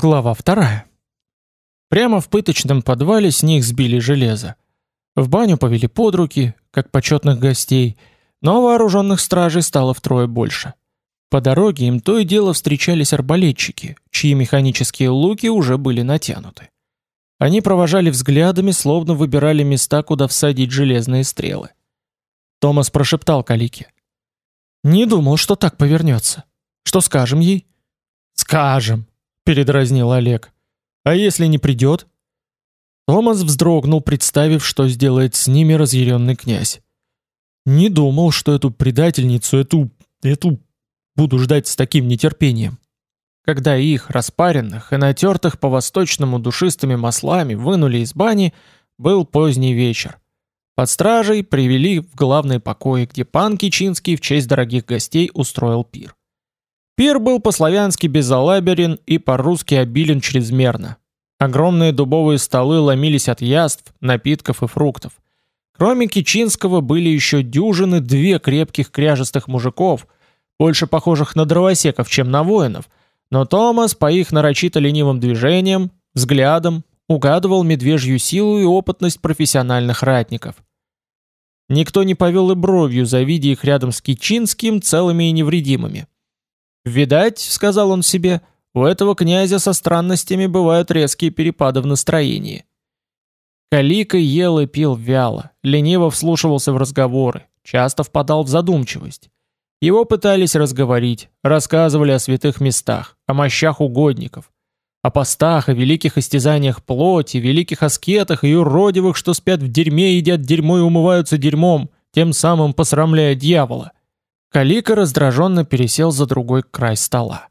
Глава вторая. Прямо в пыточном подвале с них сбили железо. В баню повели под руки, как почетных гостей, но вооруженных стражей стало втрое больше. По дороге им то и дело встречались арбалетчики, чьи механические луки уже были натянуты. Они провожали взглядами, словно выбирали места, куда всадить железные стрелы. Томас прошептал Калике. «Не думал, что так повернется. Что скажем ей?» «Скажем», передразнил Олег. А если не придет? Томас вздрогнул, представив, что сделает с ними разъяренный князь. Не думал, что эту предательницу, эту эту буду ждать с таким нетерпением. Когда их, распаренных и натертых по-восточному душистыми маслами, вынули из бани, был поздний вечер. Под стражей привели в главный покой, где пан Кичинский в честь дорогих гостей устроил пир. Пир был по-славянски безалаберен и по-русски обилен чрезмерно. Огромные дубовые столы ломились от яств, напитков и фруктов. Кроме Кичинского были еще дюжины две крепких кряжестых мужиков, больше похожих на дровосеков, чем на воинов, но Томас по их нарочито ленивым движениям, взглядам, угадывал медвежью силу и опытность профессиональных ратников. Никто не повел и бровью, завидя их рядом с Кичинским целыми и невредимыми. «Видать, — сказал он себе, — у этого князя со странностями бывают резкие перепады в настроении». Калика ел и пил вяло, лениво вслушивался в разговоры, часто впадал в задумчивость. Его пытались разговорить, рассказывали о святых местах, о мощах угодников, о постах, о великих истязаниях плоти, великих аскетах и уродивых, что спят в дерьме, едят дерьмо и умываются дерьмом, тем самым посрамляя дьявола. Калика раздраженно пересел за другой край стола.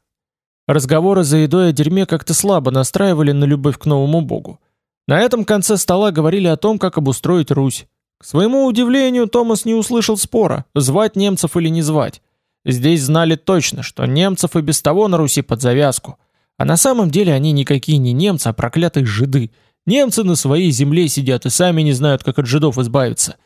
Разговоры за едой о дерьме как-то слабо настраивали на любовь к новому богу. На этом конце стола говорили о том, как обустроить Русь. К своему удивлению, Томас не услышал спора, звать немцев или не звать. Здесь знали точно, что немцев и без того на Руси под завязку. А на самом деле они никакие не немцы, а проклятые жиды. Немцы на своей земле сидят и сами не знают, как от жидов избавиться.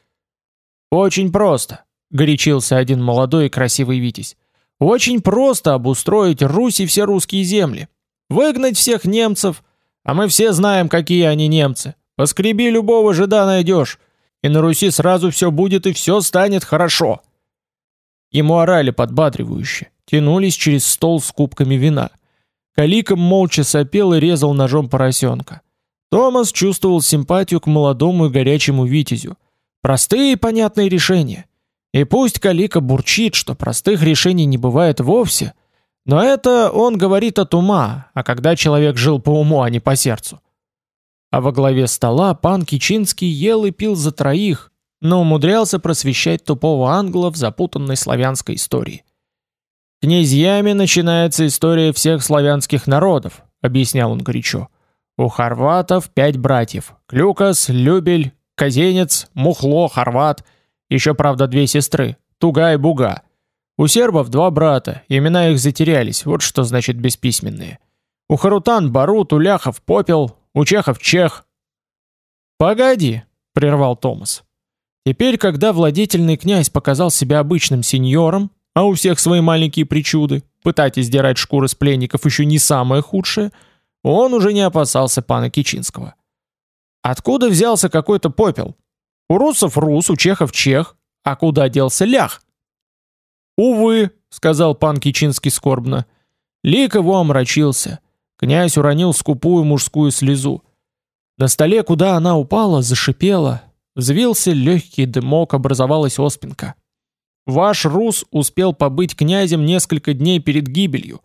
Очень просто горячился один молодой и красивый витязь. Очень просто обустроить Русь и все русские земли. Выгнать всех немцев, а мы все знаем, какие они немцы. Поскреби любого жида найдешь, и на Руси сразу все будет и все станет хорошо. Ему орали подбадривающе, тянулись через стол с кубками вина. Каликом молча сопел и резал ножом поросенка. Томас чувствовал симпатию к молодому и горячему витязю. Простые и понятные решения. И пусть Калика бурчит, что простых решений не бывает вовсе, но это он говорит от ума, а когда человек жил по уму, а не по сердцу. А во главе стола пан Кичинский ел и пил за троих, но умудрялся просвещать тупого англа в запутанной славянской истории. «Князьями начинается история всех славянских народов», — объяснял он горячо. «У хорватов пять братьев — Клюкас, Любель, Казенец, Мухло, Хорват — еще, правда, две сестры, Туга и Буга. У сербов два брата, имена их затерялись, вот что значит бесписьменные. У харутан Барут, у ляхов Попел, у чехов Чех. «Погоди», — прервал Томас. Теперь, когда владетельный князь показал себя обычным сеньором, а у всех свои маленькие причуды, пытать издирать шкуры с пленников еще не самое худшее, он уже не опасался пана Кичинского. Откуда взялся какой-то попел? У русов рус, у чехов чех, а куда делся лях? Увы, сказал пан Кичинский скорбно. Лик его омрачился. Князь уронил скупую мужскую слезу. На столе, куда она упала, зашипела, взвился легкий дымок, образовалась оспинка. Ваш рус успел побыть князем несколько дней перед гибелью,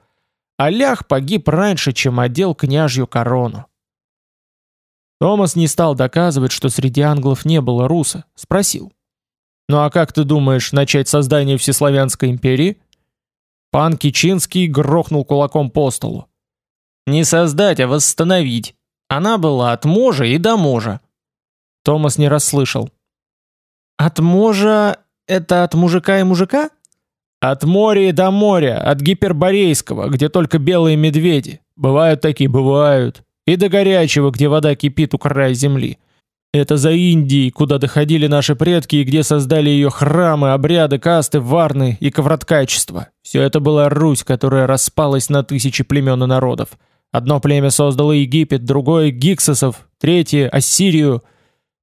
а лях погиб раньше, чем одел княжью корону. Томас не стал доказывать, что среди англов не было руса, спросил. «Ну а как ты думаешь начать создание Всеславянской империи?» Пан Кичинский грохнул кулаком по столу. «Не создать, а восстановить. Она была от можа и до можа». Томас не расслышал. «От можа — это от мужика и мужика?» «От моря и до моря, от гиперборейского, где только белые медведи. Бывают такие, бывают и до горячего, где вода кипит у края земли. Это за Индией, куда доходили наши предки и где создали ее храмы, обряды, касты, варны и ковроткачество. Все это была Русь, которая распалась на тысячи племен и народов. Одно племя создало Египет, другое — Гиксосов, третье — Ассирию.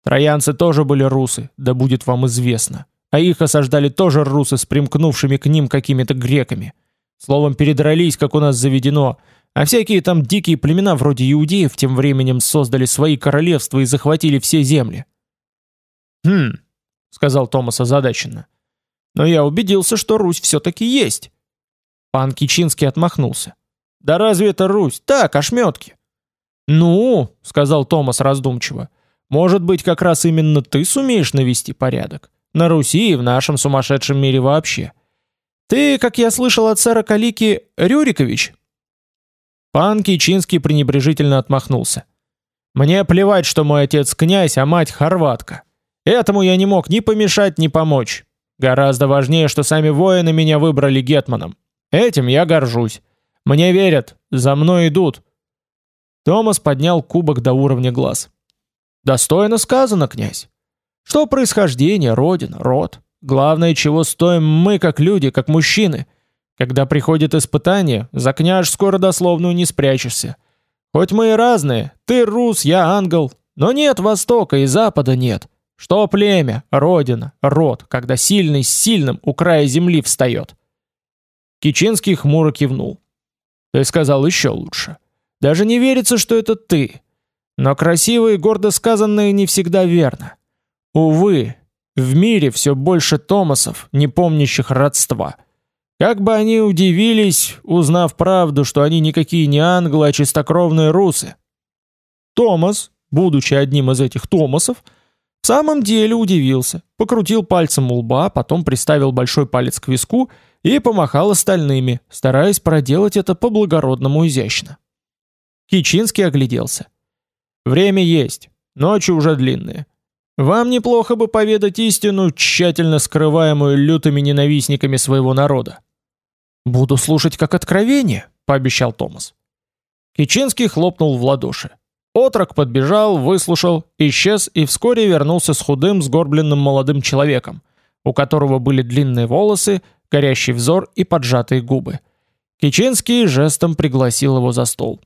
Троянцы тоже были русы, да будет вам известно. А их осаждали тоже русы с примкнувшими к ним какими-то греками. Словом, передрались, как у нас заведено, а всякие там дикие племена вроде иудеев тем временем создали свои королевства и захватили все земли. «Хм», — сказал Томас озадаченно. «Но я убедился, что Русь все-таки есть». Пан Кичинский отмахнулся. «Да разве это Русь? Так, ошметки». «Ну», — сказал Томас раздумчиво, «может быть, как раз именно ты сумеешь навести порядок? На Руси и в нашем сумасшедшем мире вообще. Ты, как я слышал от сэра Калики, Рюрикович?» Пан Кичинский пренебрежительно отмахнулся. «Мне плевать, что мой отец князь, а мать хорватка. Этому я не мог ни помешать, ни помочь. Гораздо важнее, что сами воины меня выбрали гетманом. Этим я горжусь. Мне верят, за мной идут. Томас поднял кубок до уровня глаз. Достойно сказано, князь. Что происхождение, родина, род? Главное, чего стоим мы, как люди, как мужчины. Когда приходит испытание, за скоро дословную не спрячешься. Хоть мы и разные, ты рус, я ангел, но нет востока и запада нет. Что племя, родина, род, когда сильный с сильным у края земли встает? Кичинский хмуро кивнул. Ты сказал еще лучше. Даже не верится, что это ты. Но красиво и гордо сказанное не всегда верно. Увы, в мире все больше Томасов, не помнящих родства. Как бы они удивились, узнав правду, что они никакие не англы, а чистокровные русы. Томас, будучи одним из этих Томасов, в самом деле удивился, покрутил пальцем у лба, потом приставил большой палец к виску и помахал остальными, стараясь проделать это по-благородному изящно. Кичинский огляделся. «Время есть, ночи уже длинные. Вам неплохо бы поведать истину, тщательно скрываемую лютыми ненавистниками своего народа». «Буду слушать как откровение», — пообещал Томас. Кичинский хлопнул в ладоши. Отрок подбежал, выслушал, исчез и вскоре вернулся с худым, сгорбленным молодым человеком, у которого были длинные волосы, горящий взор и поджатые губы. Кичинский жестом пригласил его за стол.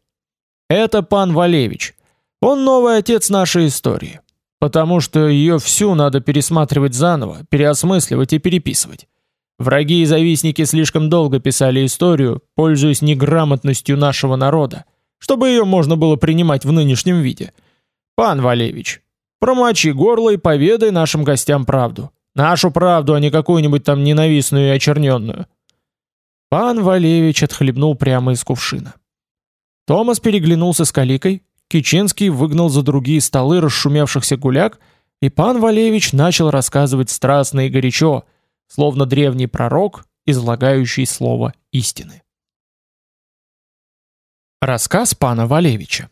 «Это пан Валевич. Он новый отец нашей истории. Потому что ее всю надо пересматривать заново, переосмысливать и переписывать. Враги и завистники слишком долго писали историю, пользуясь неграмотностью нашего народа чтобы ее можно было принимать в нынешнем виде. Пан Валевич, промочи горло и поведай нашим гостям правду. Нашу правду, а не какую-нибудь там ненавистную и очерненную. Пан Валевич отхлебнул прямо из кувшина. Томас переглянулся с Каликой, Кичинский выгнал за другие столы расшумевшихся гуляк, и пан Валевич начал рассказывать страстно и горячо, словно древний пророк, излагающий слово истины. Рассказ пана Валевича.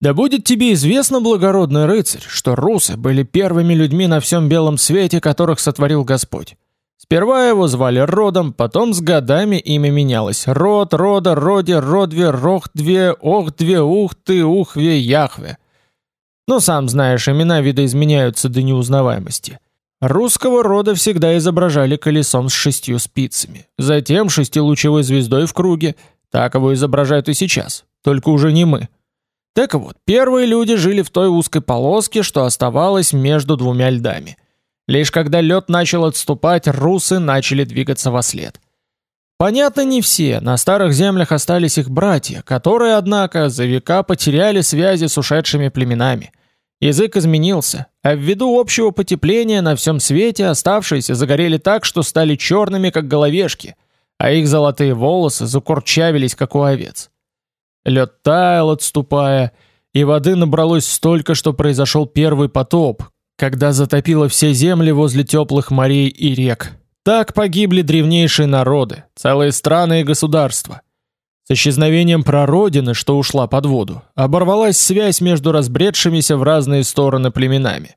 Да будет тебе известно, благородный рыцарь, что русы были первыми людьми на всем белом свете, которых сотворил Господь. Сперва его звали Родом, потом с годами имя менялось. Род, Рода, Роди, Родве, Рохдве, Охдве, Ухты, Ухве, Яхве. Ну, сам знаешь, имена видоизменяются до неузнаваемости. Русского рода всегда изображали колесом с шестью спицами, затем шестилучевой звездой в круге, так его изображают и сейчас, только уже не мы. Так вот, первые люди жили в той узкой полоске, что оставалась между двумя льдами. Лишь когда лед начал отступать, русы начали двигаться во след. Понятно, не все, на старых землях остались их братья, которые, однако, за века потеряли связи с ушедшими племенами. Язык изменился, а ввиду общего потепления на всем свете оставшиеся загорели так, что стали черными, как головешки – а их золотые волосы закурчавились, как у овец. Лед таял, отступая, и воды набралось столько, что произошел первый потоп, когда затопило все земли возле теплых морей и рек. Так погибли древнейшие народы, целые страны и государства. С исчезновением прародины, что ушла под воду, оборвалась связь между разбредшимися в разные стороны племенами.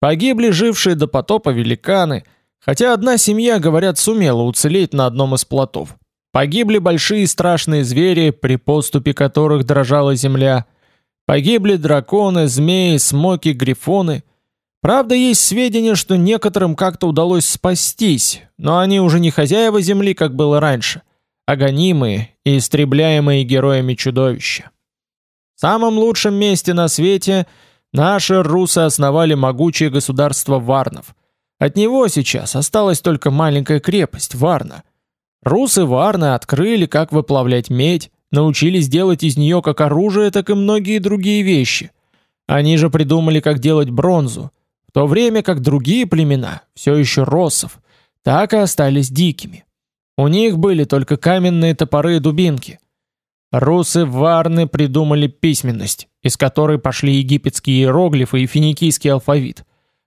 Погибли жившие до потопа великаны – Хотя одна семья, говорят, сумела уцелеть на одном из плотов. Погибли большие страшные звери, при поступе которых дрожала земля. Погибли драконы, змеи, смоки, грифоны. Правда, есть сведения, что некоторым как-то удалось спастись, но они уже не хозяева земли, как было раньше, а гонимые и истребляемые героями чудовища. В самом лучшем месте на свете наши русы основали могучее государство Варнов. От него сейчас осталась только маленькая крепость Варна. Русы Варны открыли, как выплавлять медь, научились делать из нее как оружие, так и многие другие вещи. Они же придумали, как делать бронзу, то время как другие племена, все еще россов, так и остались дикими. У них были только каменные топоры и дубинки. Русы-варны придумали письменность, из которой пошли египетские иероглифы и финикийский алфавит.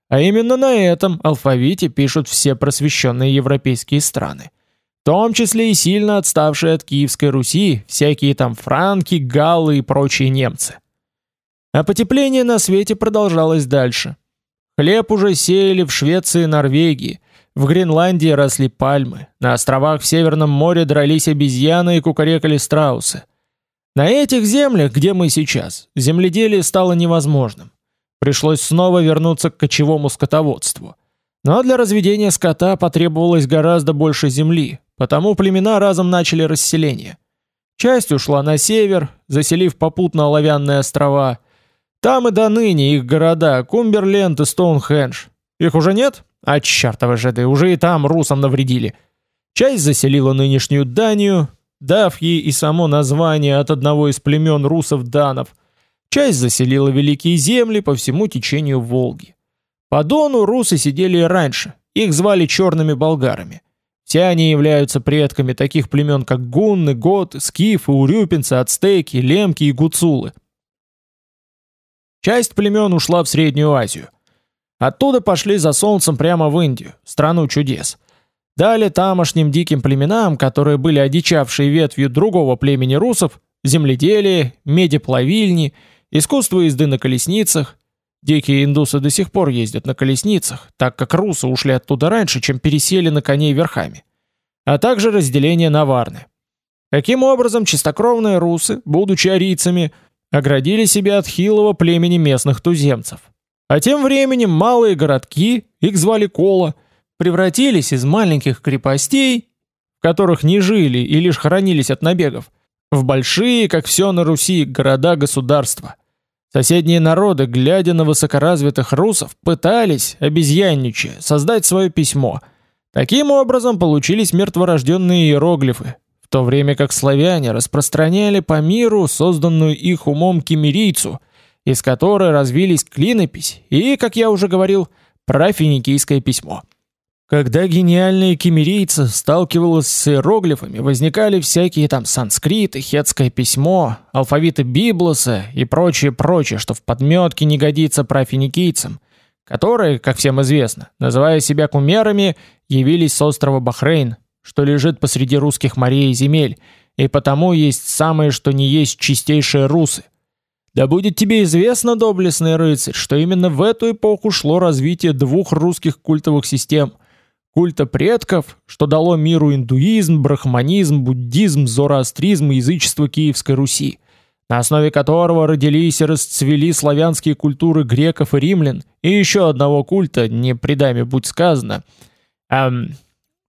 А именно на этом алфавите пишут все просвещенные европейские страны. В том числе и сильно отставшие от Киевской Руси, всякие там франки, галлы и прочие немцы. А потепление на свете продолжалось дальше. Хлеб уже сеяли в Швеции и Норвегии, в Гренландии росли пальмы, на островах в Северном море дрались обезьяны и кукарекали страусы. На этих землях, где мы сейчас, земледелие стало невозможным. Пришлось снова вернуться к кочевому скотоводству. Но для разведения скота потребовалось гораздо больше земли, потому племена разом начали расселение. Часть ушла на север, заселив попутно оловянные острова. Там и до ныне их города Кумберленд и Стоунхендж. Их уже нет? А чертовы жиды, уже и там русам навредили. Часть заселила нынешнюю Данию, дав ей и само название от одного из племен русов-данов. Часть заселила великие земли по всему течению Волги. По Дону русы сидели и раньше, их звали черными болгарами. Все они являются предками таких племен, как гунны, готы, скифы, урюпинцы, ацтеки, лемки и гуцулы. Часть племен ушла в Среднюю Азию – Оттуда пошли за солнцем прямо в Индию, страну чудес. Дали тамошним диким племенам, которые были одичавшей ветвью другого племени русов, земледелие, медиплавильни, искусство езды на колесницах. Дикие индусы до сих пор ездят на колесницах, так как русы ушли оттуда раньше, чем пересели на коней верхами. А также разделение на варны. Таким образом, чистокровные русы, будучи арийцами, оградили себя от хилого племени местных туземцев. А тем временем малые городки, их звали Кола, превратились из маленьких крепостей, в которых не жили и лишь хоронились от набегов, в большие, как все на Руси, города-государства. Соседние народы, глядя на высокоразвитых русов, пытались, обезьянничая, создать свое письмо. Таким образом получились мертворожденные иероглифы, то время как славяне распространяли по миру созданную их умом кемерийцу – из которой развились клинопись и, как я уже говорил, профиникийское письмо. Когда гениальные кемерийцы сталкивались с иероглифами, возникали всякие там санскриты, хетское письмо, алфавиты Библоса и прочее-прочее, что в подметке не годится профиникийцам, которые, как всем известно, называя себя кумерами, явились с острова Бахрейн, что лежит посреди русских морей и земель, и потому есть самые что ни есть чистейшие русы – да будет тебе известно, доблестный рыцарь, что именно в эту эпоху шло развитие двух русских культовых систем: культа предков, что дало миру индуизм, брахманизм, буддизм, зороастризм и язычество Киевской Руси, на основе которого родились и расцвели славянские культуры греков и римлян, и еще одного культа, не предами будь сказано. Эм,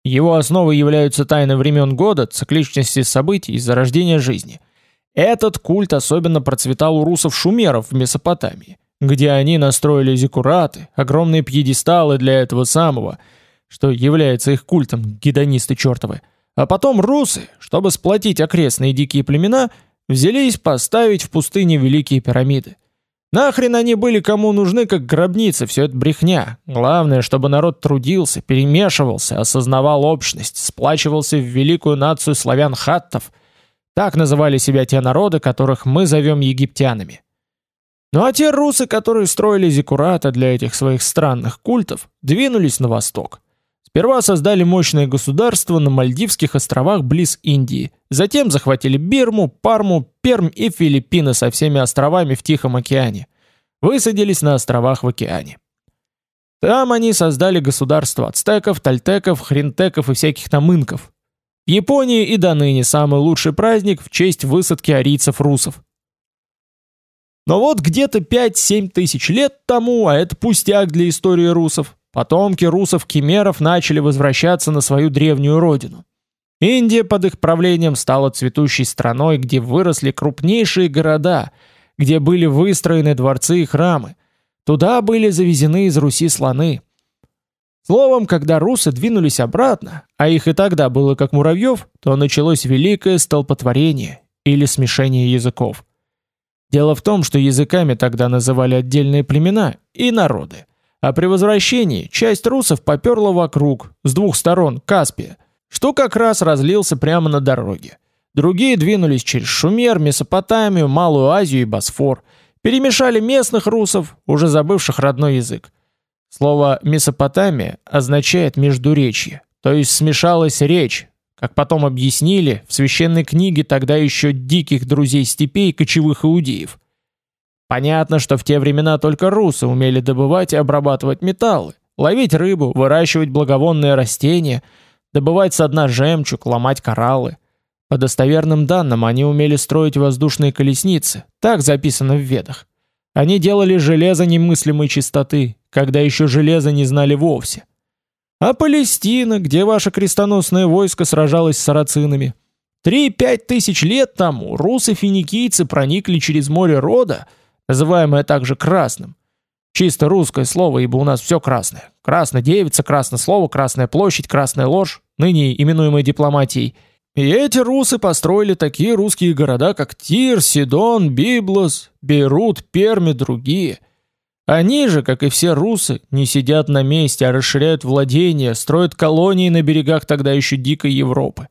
его основой являются тайны времен года, цикличности событий и зарождения жизни – этот культ особенно процветал у русов-шумеров в Месопотамии, где они настроили зиккураты, огромные пьедесталы для этого самого, что является их культом, гедонисты чертовы. А потом русы, чтобы сплотить окрестные дикие племена, взялись поставить в пустыне великие пирамиды. Нахрен они были кому нужны, как гробницы, все это брехня. Главное, чтобы народ трудился, перемешивался, осознавал общность, сплачивался в великую нацию славян-хаттов – так называли себя те народы, которых мы зовем египтянами. Ну а те русы, которые строили зиккураты для этих своих странных культов, двинулись на восток. Сперва создали мощное государство на Мальдивских островах близ Индии, затем захватили Бирму, Парму, Пермь и Филиппины со всеми островами в Тихом океане. Высадились на островах в океане. Там они создали государство ацтеков, тальтеков, хринтеков и всяких там инков. В Японии и до ныне самый лучший праздник в честь высадки арийцев-русов. Но вот где-то 5-7 тысяч лет тому, а это пустяк для истории русов, потомки русов-кемеров начали возвращаться на свою древнюю родину. Индия под их правлением стала цветущей страной, где выросли крупнейшие города, где были выстроены дворцы и храмы. Туда были завезены из Руси слоны. Словом, когда русы двинулись обратно, а их и тогда было как муравьев, то началось великое столпотворение или смешение языков. Дело в том, что языками тогда называли отдельные племена и народы. А при возвращении часть русов поперла вокруг, с двух сторон Каспия, что как раз разлился прямо на дороге. Другие двинулись через Шумер, Месопотамию, Малую Азию и Босфор, перемешали местных русов, уже забывших родной язык. Слово «Месопотамия» означает «междуречье», то есть смешалась речь, как потом объяснили в священной книге тогда еще диких друзей степей кочевых иудеев. Понятно, что в те времена только русы умели добывать и обрабатывать металлы, ловить рыбу, выращивать благовонные растения, добывать со дна жемчуг, ломать кораллы. По достоверным данным, они умели строить воздушные колесницы, так записано в Ведах. Они делали железо немыслимой чистоты, когда еще железо не знали вовсе. А Палестина, где ваше крестоносное войско сражалось с сарацинами? Три-пять тысяч лет тому русы-финикийцы проникли через море Рода, называемое также Красным. Чисто русское слово, ибо у нас все красное. Красная девица, красное слово, красная площадь, красная ложь, ныне именуемая дипломатией. И эти русы построили такие русские города, как Тир, Сидон, Библос, Бейрут, Перми, другие – они же, как и все русы, не сидят на месте, а расширяют владения, строят колонии на берегах тогда еще дикой Европы.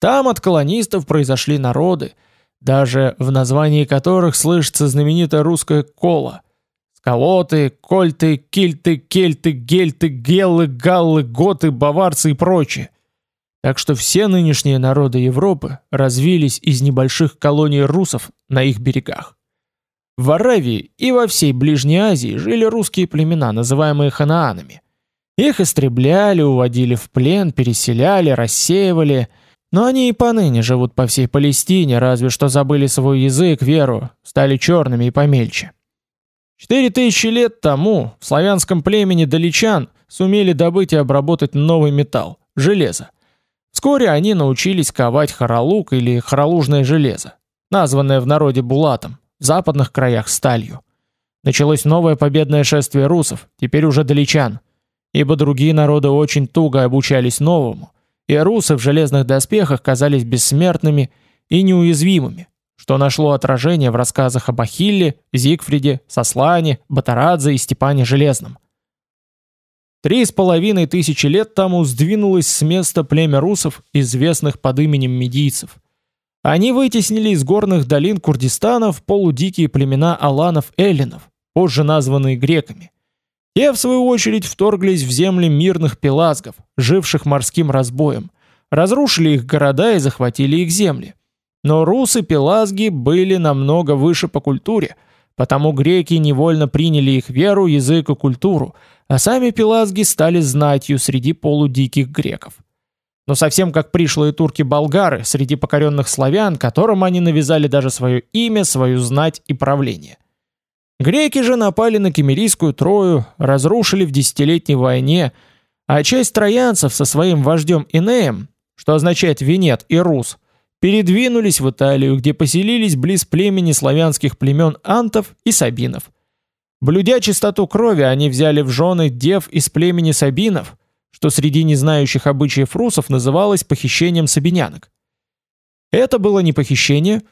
Там от колонистов произошли народы, даже в названии которых слышится знаменитая русская кола. Сколоты, кольты, кильты, кельты, гельты, геллы, галлы, готы, баварцы и прочее. Так что все нынешние народы Европы развились из небольших колоний русов на их берегах. В Аравии и во всей Ближней Азии жили русские племена, называемые ханаанами. Их истребляли, уводили в плен, переселяли, рассеивали. Но они и поныне живут по всей Палестине, разве что забыли свой язык, веру, стали черными и помельче. Четыре тысячи лет тому в славянском племени даличан сумели добыть и обработать новый металл – железо. Вскоре они научились ковать хоролук или хоролужное железо, названное в народе булатом, в западных краях сталью. Началось новое победное шествие русов, теперь уже далечан, ибо другие народы очень туго обучались новому, и русы в железных доспехах казались бессмертными и неуязвимыми, что нашло отражение в рассказах об Ахилле, Зигфриде, Сослане, Батарадзе и Степане Железном. Три с половиной тысячи лет тому сдвинулось с места племя русов, известных под именем медийцев – они вытеснили из горных долин Курдистана в полудикие племена аланов-эллинов, позже названные греками. Те, в свою очередь, вторглись в земли мирных пелазгов, живших морским разбоем, разрушили их города и захватили их земли. Но русы-пелазги были намного выше по культуре, потому греки невольно приняли их веру, язык и культуру, а сами пелазги стали знатью среди полудиких греков но совсем как пришлые турки-болгары среди покоренных славян, которым они навязали даже свое имя, свою знать и правление. Греки же напали на кемерийскую Трою, разрушили в десятилетней войне, а часть троянцев со своим вождем Инеем, что означает «венет» и «рус», передвинулись в Италию, где поселились близ племени славянских племен антов и сабинов. Блюдя чистоту крови, они взяли в жены дев из племени сабинов, что среди незнающих обычаев русов называлось похищением сабинянок. Это было не похищение,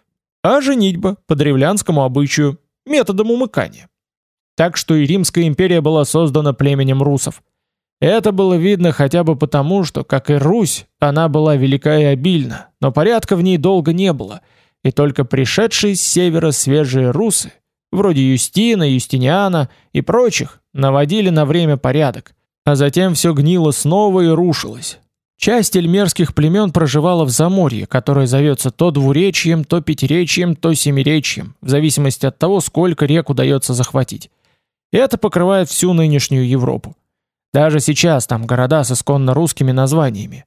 а женитьба по древлянскому обычаю, методом умыкания. Так что и Римская империя была создана племенем русов. Это было видно хотя бы потому, что, как и Русь, она была велика и обильна, но порядка в ней долго не было, и только пришедшие с севера свежие русы, вроде Юстина, Юстиниана и прочих, наводили на время порядок, а затем все гнило снова и рушилось. Часть эльмерских племен проживала в Заморье, которое зовется то двуречьем, то пятиречьем, то семиречьем, в зависимости от того, сколько рек удается захватить. Это покрывает всю нынешнюю Европу. Даже сейчас там города с исконно русскими названиями.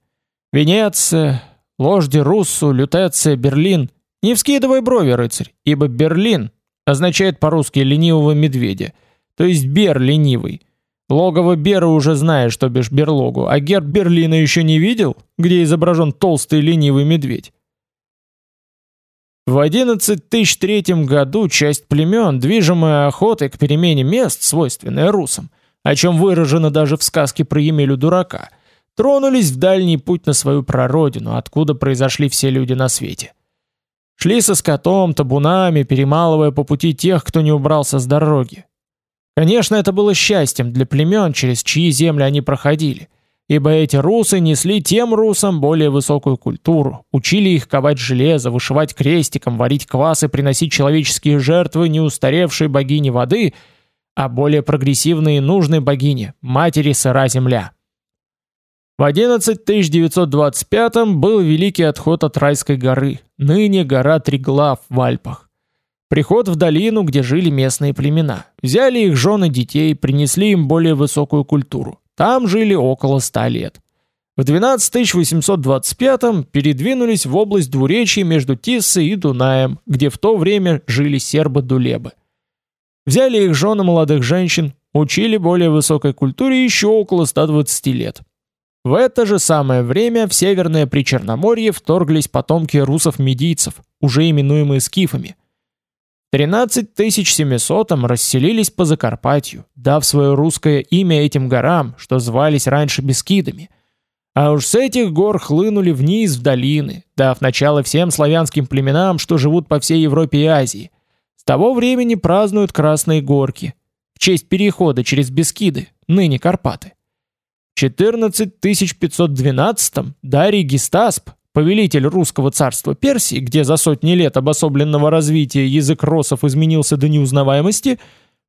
Венеция, Ложди Руссу, Лютеция, Берлин. Не вскидывай брови, рыцарь, ибо Берлин означает по-русски ленивого медведя, то есть Бер ленивый – Логово Бера уже знаешь, что бишь берлогу, а герб Берлина еще не видел, где изображен толстый ленивый медведь. В 11003 году часть племен, движимая охотой к перемене мест, свойственная русам, о чем выражено даже в сказке про Емелю Дурака, тронулись в дальний путь на свою прародину, откуда произошли все люди на свете. Шли со скотом, табунами, перемалывая по пути тех, кто не убрался с дороги. Конечно, это было счастьем для племен, через чьи земли они проходили, ибо эти русы несли тем русам более высокую культуру, учили их ковать железо, вышивать крестиком, варить квас и приносить человеческие жертвы не устаревшей богине воды, а более прогрессивной и нужной богине, матери сыра земля. В 11925 был великий отход от Райской горы, ныне гора Триглав в Альпах. Приход в долину, где жили местные племена. Взяли их жены детей, принесли им более высокую культуру. Там жили около ста лет. В 12825 передвинулись в область двуречий между Тиссой и Дунаем, где в то время жили сербы-дулебы. Взяли их жены молодых женщин, учили более высокой культуре еще около 120 лет. В это же самое время в северное Причерноморье вторглись потомки русов-медийцев, уже именуемые скифами. В 13700-м расселились по Закарпатью, дав свое русское имя этим горам, что звались раньше Бескидами. А уж с этих гор хлынули вниз в долины, дав начало всем славянским племенам, что живут по всей Европе и Азии. С того времени празднуют Красные Горки, в честь перехода через Бескиды, ныне Карпаты. 14512 Дарий Гистасп, повелитель русского царства Персии, где за сотни лет обособленного развития язык росов изменился до неузнаваемости,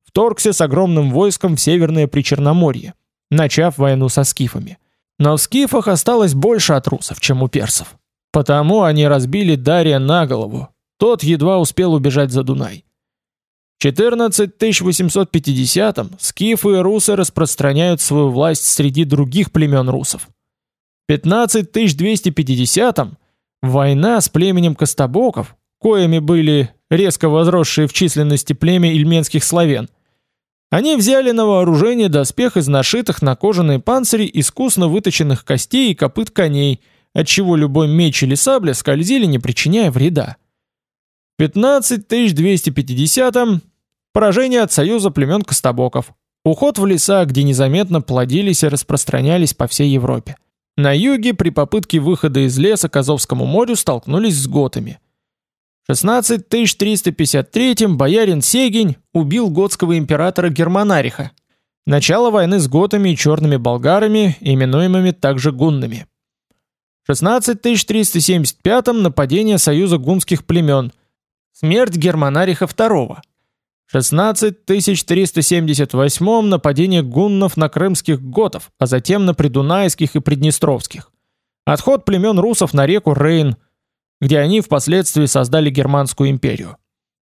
вторгся с огромным войском в Северное Причерноморье, начав войну со скифами. Но в скифах осталось больше от русов, чем у персов. Потому они разбили Дария на голову. Тот едва успел убежать за Дунай. 14850-м скифы и русы распространяют свою власть среди других племен русов. В 15250-м война с племенем Костобоков, коими были резко возросшие в численности племя ильменских славян, они взяли на вооружение доспех из нашитых на кожаные панцири искусно выточенных костей и копыт коней, отчего любой меч или сабля скользили, не причиняя вреда. В 15250-м Поражение от союза племен Костобоков. Уход в леса, где незаметно плодились и распространялись по всей Европе. На юге при попытке выхода из леса к Азовскому морю столкнулись с готами. В 16353 боярин Сегень убил готского императора Германариха. Начало войны с готами и черными болгарами, именуемыми также гуннами. В 16375 нападение союза гунских племен. Смерть Германариха II. 16378 нападение гуннов на крымских готов, а затем на придунайских и приднестровских. Отход племен русов на реку Рейн, где они впоследствии создали Германскую империю.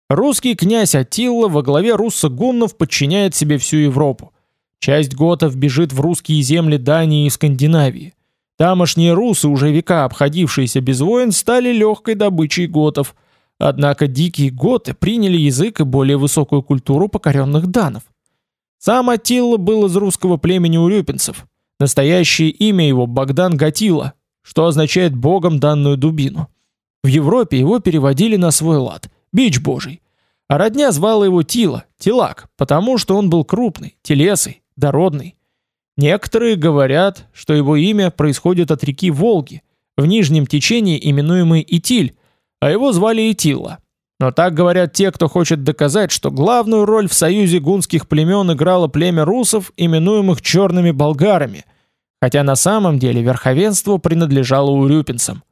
Русский князь Аттила во главе руссо-гуннов подчиняет себе всю Европу. Часть готов бежит в русские земли Дании и Скандинавии. Тамошние русы, уже века обходившиеся без войн, стали легкой добычей готов – Однако дикие готы приняли язык и более высокую культуру покоренных данов. Сам Атилла был из русского племени урюпинцев. Настоящее имя его Богдан Гатила, что означает «богом данную дубину». В Европе его переводили на свой лад – «бич божий». А родня звала его Тила, Тилак, потому что он был крупный, телесый, дородный. Некоторые говорят, что его имя происходит от реки Волги, в нижнем течении именуемой Итиль, а его звали Итила. Но так говорят те, кто хочет доказать, что главную роль в союзе гунских племен играло племя русов, именуемых черными болгарами, хотя на самом деле верховенство принадлежало урюпинцам.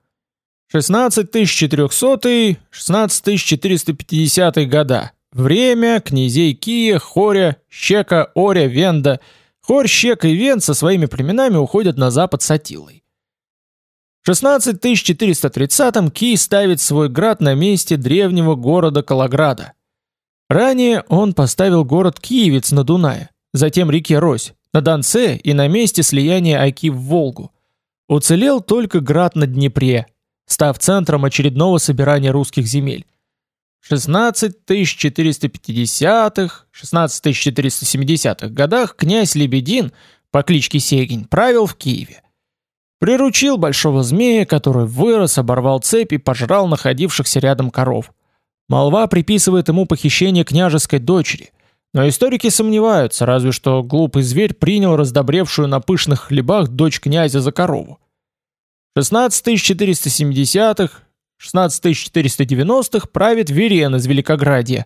16400-16450 года. Время князей Кия, Хоря, Щека, Оря, Венда. Хорь, Щек и Вен со своими племенами уходят на запад с Атилой. В 16430-м Ки ставит свой град на месте древнего города Калаграда. Ранее он поставил город Киевец на Дунае, затем реке Рось, на Донце и на месте слияния Оки в Волгу. Уцелел только град на Днепре, став центром очередного собирания русских земель. В 16450-х, 16470-х годах князь Лебедин по кличке Сегень правил в Киеве. Приручил большого змея, который вырос, оборвал цепь и пожрал находившихся рядом коров. Молва приписывает ему похищение княжеской дочери, но историки сомневаются, разве что глупый зверь принял раздобревшую на пышных хлебах дочь князя за корову. 16470-х, 16490-х правит Верен из Великоградья.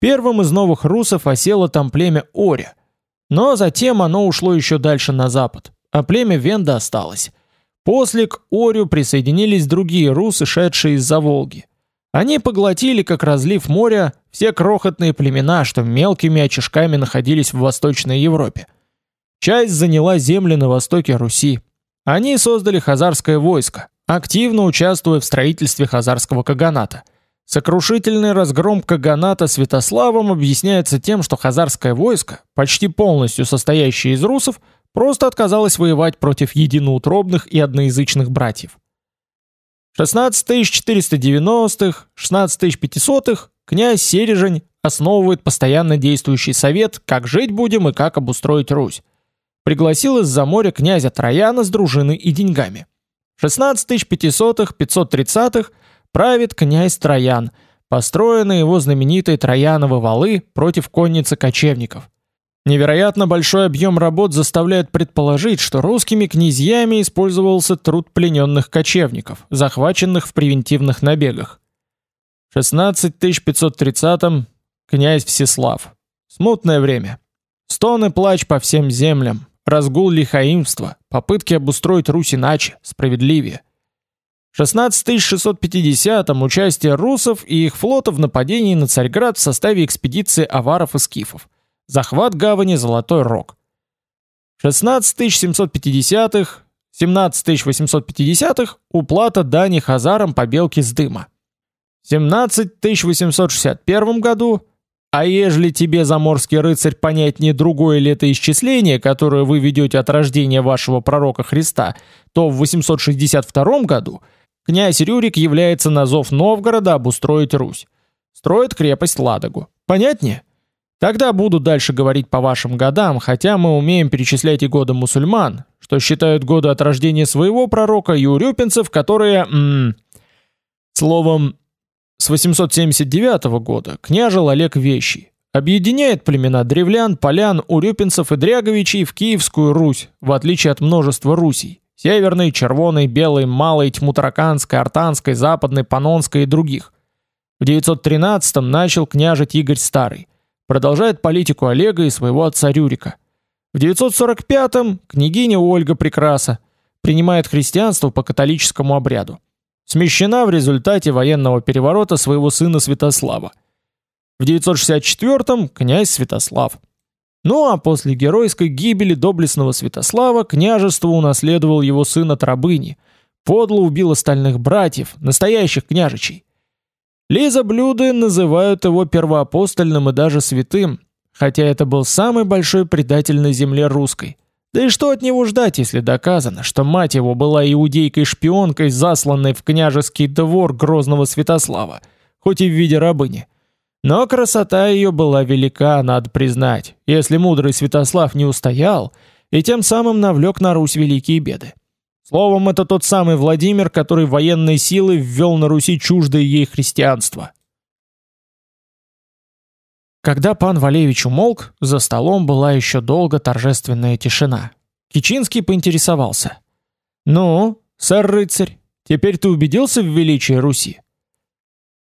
Первым из новых русов осело там племя Оря, но затем оно ушло еще дальше на запад, а племя Венда осталось. После к Орю присоединились другие русы, шедшие из-за Волги. Они поглотили, как разлив моря, все крохотные племена, что мелкими очишками находились в Восточной Европе. Часть заняла земли на востоке Руси. Они создали хазарское войско, активно участвуя в строительстве хазарского каганата. Сокрушительный разгром каганата Святославом объясняется тем, что хазарское войско, почти полностью состоящее из русов, просто отказалась воевать против единоутробных и одноязычных братьев. 16490-х, 16500-х князь Сережень основывает постоянно действующий совет «Как жить будем и как обустроить Русь». Пригласил из-за моря князя Трояна с дружиной и деньгами. 16500-х, 530-х правит князь Троян, построены его знаменитые Трояновы валы против конницы кочевников – Невероятно большой объем работ заставляет предположить, что русскими князьями использовался труд плененных кочевников, захваченных в превентивных набегах. В 16530 князь Всеслав. Смутное время. Стон и плач по всем землям, разгул лихаимства, попытки обустроить Русь иначе, справедливее. В 16650 участие русов и их флота в нападении на Царьград в составе экспедиции аваров и скифов – Захват гавани Золотой Рог. 16750-х, 17850-х уплата дани хазарам по белке с дыма. В 17861 году а ежели тебе, заморский рыцарь, понять не другое летоисчисление, которое вы ведете от рождения вашего пророка Христа, то в 862 году князь Рюрик является на зов Новгорода обустроить Русь. Строит крепость Ладогу. Понятнее? Тогда буду дальше говорить по вашим годам, хотя мы умеем перечислять и годы мусульман, что считают годы от рождения своего пророка, и урюпинцев, которые... М -м, словом, с 879 года княжил Олег Вещий. Объединяет племена древлян, полян, урюпинцев и дряговичей в Киевскую Русь, в отличие от множества Русей. Северной, Червоной, Белой, Малой, Тьмутараканской, Артанской, Западной, Панонской и других. В 913 начал княжить Игорь Старый – Продолжает политику Олега и своего отца Рюрика. В 945-м княгиня Ольга Прекраса принимает христианство по католическому обряду. Смещена в результате военного переворота своего сына Святослава. В 964-м князь Святослав. Ну а после геройской гибели доблестного Святослава княжество унаследовал его сын от рабыни, подло убил остальных братьев, настоящих княжичей. Лиза Блюды называют его первоапостольным и даже святым, хотя это был самый большой предатель на земле русской. Да и что от него ждать, если доказано, что мать его была иудейкой-шпионкой, засланной в княжеский двор грозного Святослава, хоть и в виде рабыни. Но красота ее была велика, надо признать, если мудрый Святослав не устоял и тем самым навлек на Русь великие беды. Словом, это тот самый Владимир, который военной силой ввел на Руси чуждое ей христианство. Когда пан Валевич умолк, за столом была еще долго торжественная тишина. Кичинский поинтересовался. «Ну, сэр-рыцарь, теперь ты убедился в величии Руси?»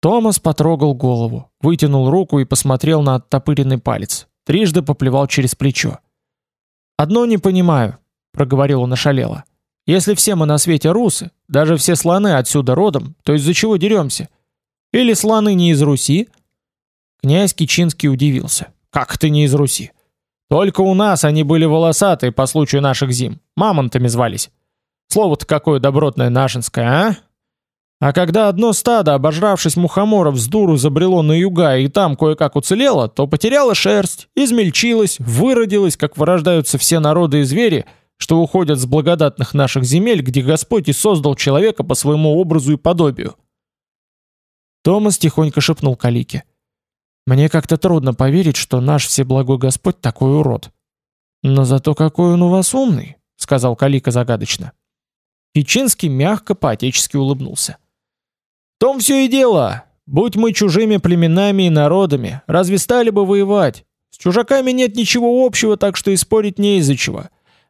Томас потрогал голову, вытянул руку и посмотрел на оттопыренный палец. Трижды поплевал через плечо. «Одно не понимаю», — проговорил он ошалело. Если все мы на свете русы, даже все слоны отсюда родом, то из-за чего деремся? Или слоны не из Руси? Князь Кичинский удивился. Как ты не из Руси? Только у нас они были волосатые по случаю наших зим. Мамонтами звались. Слово-то какое добротное нашинское, а? А когда одно стадо, обожравшись мухоморов с дуру забрело на юга и там кое-как уцелело, то потеряло шерсть, измельчилось, выродилось, как вырождаются все народы и звери, что уходят с благодатных наших земель, где Господь и создал человека по своему образу и подобию. Томас тихонько шепнул Калике. «Мне как-то трудно поверить, что наш Всеблагой Господь такой урод». «Но зато какой он у вас умный», — сказал Калика загадочно. Печенский мягко по-отечески улыбнулся. «В том все и дело. Будь мы чужими племенами и народами, разве стали бы воевать? С чужаками нет ничего общего, так что и спорить не из-за чего.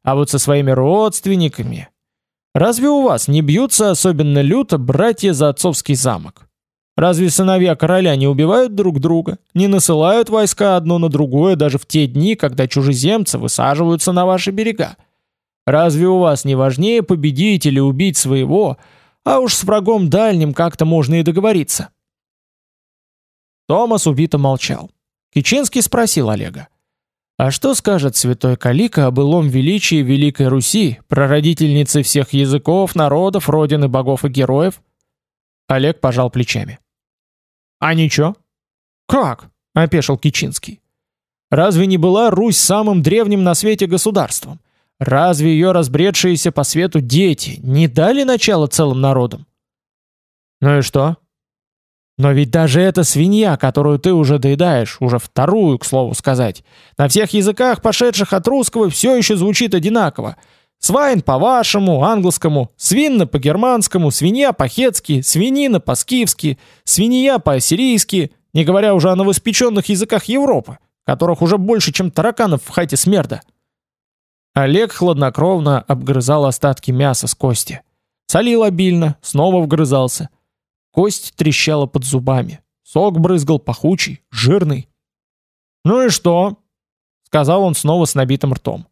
А вот со своими родственниками... Разве у вас не бьются особенно люто братья за отцовский замок? Разве сыновья короля не убивают друг друга, не насылают войска одно на другое даже в те дни, когда чужеземцы высаживаются на ваши берега? Разве у вас не важнее победить или убить своего, а уж с врагом дальним как-то можно и договориться?» Томас убито молчал. Кичинский спросил Олега. «А что скажет святой Калика о былом величии Великой Руси, прародительницы всех языков, народов, родины, богов и героев?» Олег пожал плечами. «А ничего?» «Как?» — опешил Кичинский. «Разве не была Русь самым древним на свете государством? Разве ее разбредшиеся по свету дети не дали начало целым народам? Ну и что? Но ведь даже эта свинья, которую ты уже доедаешь, уже вторую, к слову сказать, на всех языках, пошедших от русского, все еще звучит одинаково. Свайн по-вашему, английскому, свинна по-германскому, свинья по-хетски, свинина по-скифски, свинья по-ассирийски, не говоря уже о новоспеченных языках Европы, которых уже больше, чем тараканов в хате смерда. Олег хладнокровно обгрызал остатки мяса с кости. Солил обильно, снова вгрызался. Кость трещала под зубами. Сок брызгал пахучий, жирный. «Ну и что?» — сказал он снова с набитым ртом.